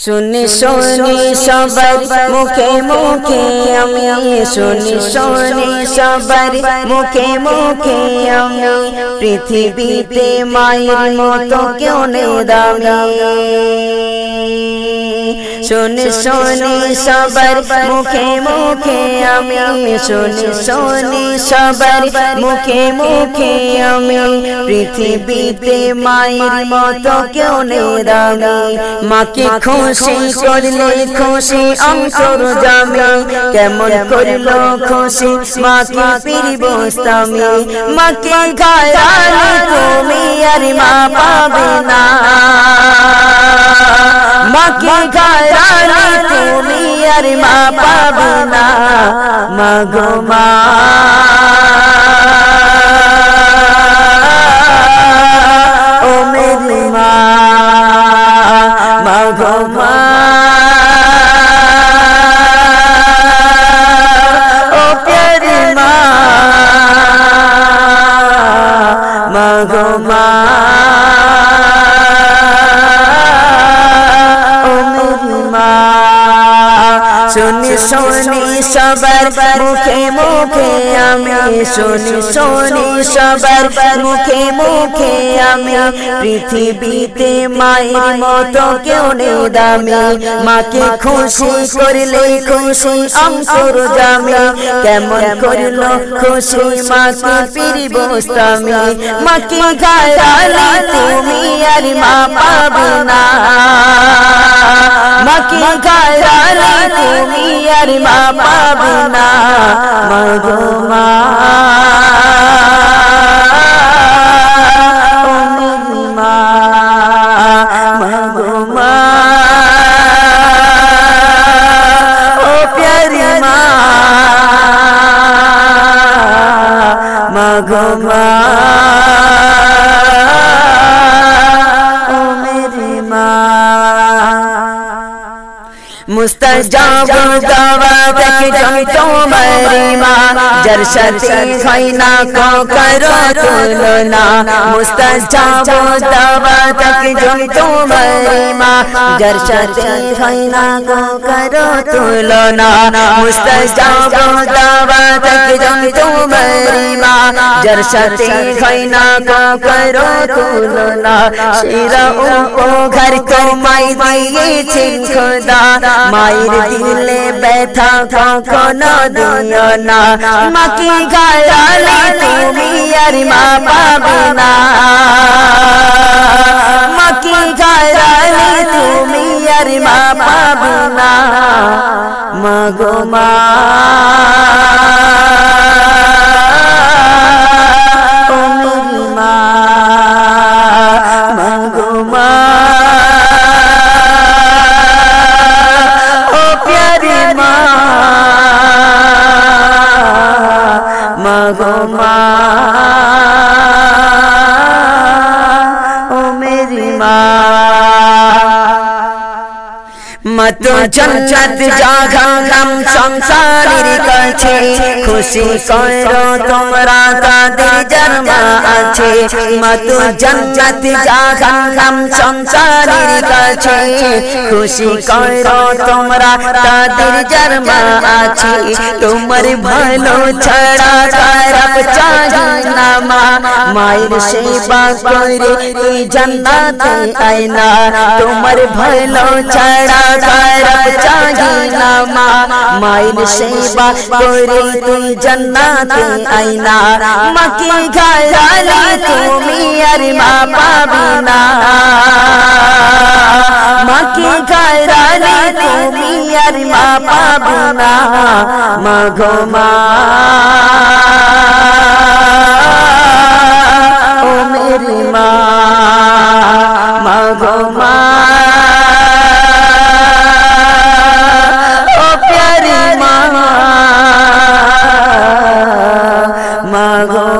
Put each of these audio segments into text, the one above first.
শুনি শুনি সবার মুখে মুখে আমি শুনি শুনি সবার মুখে মুখে আমি পৃথিবীতে মায়ের মতো কেউ নেই দামি। শুনি শুনি সবার মুখে মুখে আমি শুনি শুনি সবার মুখে মুখে আমি পৃথিবীতে মায়ের মতো কেউ নেই দামি। মাকে খুশি করলে খুশি অন্তর জামি কেমন করল খুশি মাকে পিরিবস্তামি মাকে গায়ালে তুমি আর মা পাবে না। মাকে গায়ালে তুমি আর মা পাবে না। মাগো মা। শুনি সবার মুখে মুখে আমি শুনি শুনি সবার মুখে মুখে আমি। পৃথিবীতে মায়ের মতো কেউ নেই দামি। মাকে খুশি করলে খুশি অন্তর জামি কেমন করল খুশি মাকে পিরি বস্তামি মাকে গায়ালে তুমি আর মা পাবে না। মাকে গায়ালে তুমি আর মা পাবে না মা जाऊँगा वादक जम तो माँ जरशती खैना को करो तुलना मुस्तजाबो दवादक जम तो मरी माँ जरशती को करो तुलना मुस्तजाबो दवादक जम तो मरी माँ जरशती खैना को करो तुलना शिरा घर माई दिए माई দিলে ব্যথা কখনো দিও না। মাকে গায়ালে তুমি আর মা পাবে না। মাকে গায়ালে তুমি আর মা পাবে না। মা। মত জন্নত জাগাম সংসারের কাছে খুশি করো তোমরা তাদের জন্ম আছে মত জন্নত জাগাম সংসারের কাছে খুশি করো তোমরা, তাদের জন্ম আছে। তোমার ভালো ছাড়া খারাপ চাহি না মা মায়ের সেবা করে তুই জান্নাতে আয় তোমার ভালো ছাড়া খারাপ চাহি না মা মায়ের সেবা করে তুই জান্নাতে আয় মাকে গায়ালে তুমি আর মা পাবে না। মাকে গায়ালে তুমি আর মা পাবে না মাগো মা ও মেরি মা মাগো মা ও প্যারি মা মাগো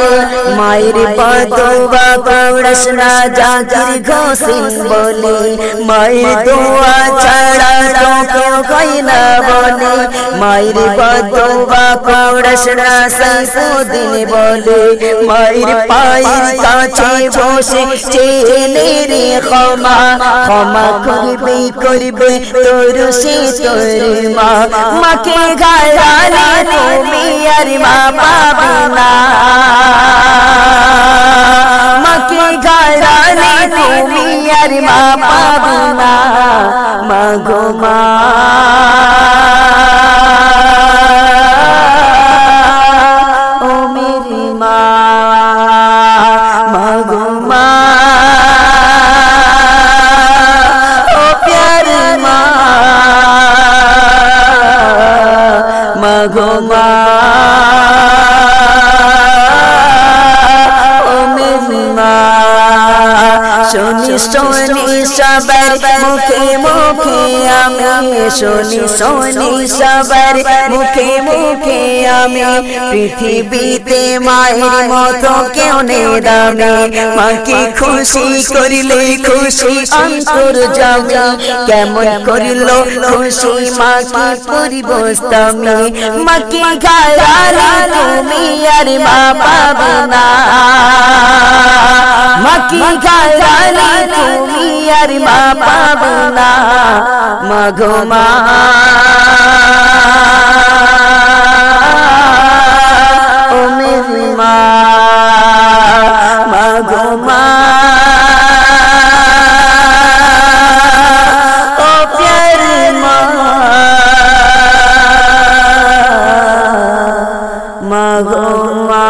মায়ের কৌড়স না, জাকির ঘোষিন বলে। মায়ের ধোয়া ছাড়া যত হয় না বলে। মায়ের পদুয়া কৌড়স না, সাইফুদ্দিন বলে। মায়ের পায়ের কাছে বসে চেনে রে ক্ষমা। ক্ষমা করবে করবে তোর সে তোর মা। মাকে গায়ালে তুমি আর মা পাবে না। মাকে গায়ালে তুমি আর মা পাবে না মা গো মা শুনি সবার মুখে মুখে আমি শুনি শুনি সবার মুখে মুখে আমি পৃথিবীতে মায়ের মতো কেউ নেই দামি মাকে খুশি করিলে খুশি অন্তর যাবে কেমন করিল? খুশি মাকে পরিবস্তামি। মাকে গায়ালে তুমি আর মা পাবে না। गारानी তুমি আর মা পাবো না মাগো মা ও মেরি মা মাগো মা ও প্যারি মা মাগো মা